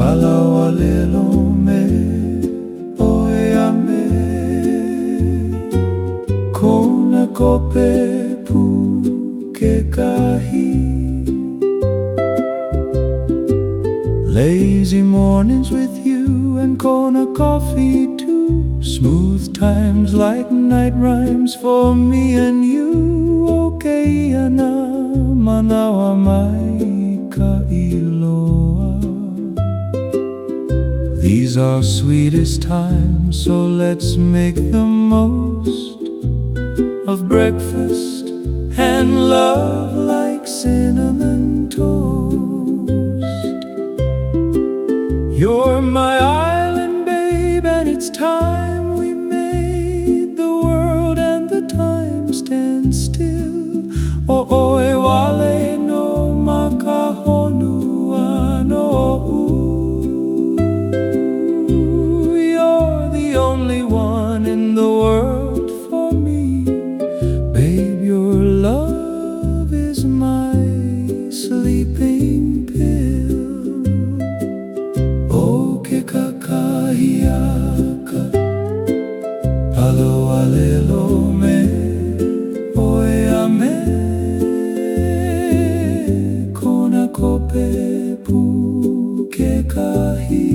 Palawalerome oyame Kona kope puke kahi. Lazy mornings with you and Kona coffee too. Smooth times like night rhymes for me and you. Okeana manawa mai. These are sweetest times, so let's make the most of breakfast and love like cinnamon toast. You're my island, babe, and it's time we made the world and the time stand still. Kakahiaka Palo alelo me Oe me Kona kope pu ke kahi.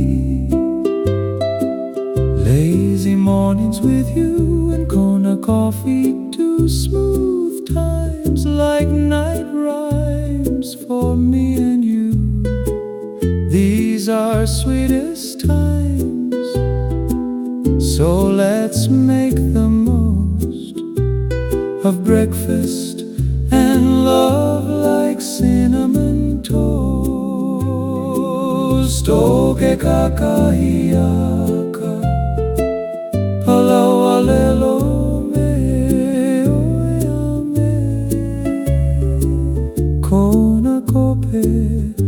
Lazy mornings with you and Kona coffee to smooth times like night rhymes for me and you. These are sweetest so let's make the most of breakfast and love like cinnamon toast. Oke kakahiaka, palawalelo me kona kope.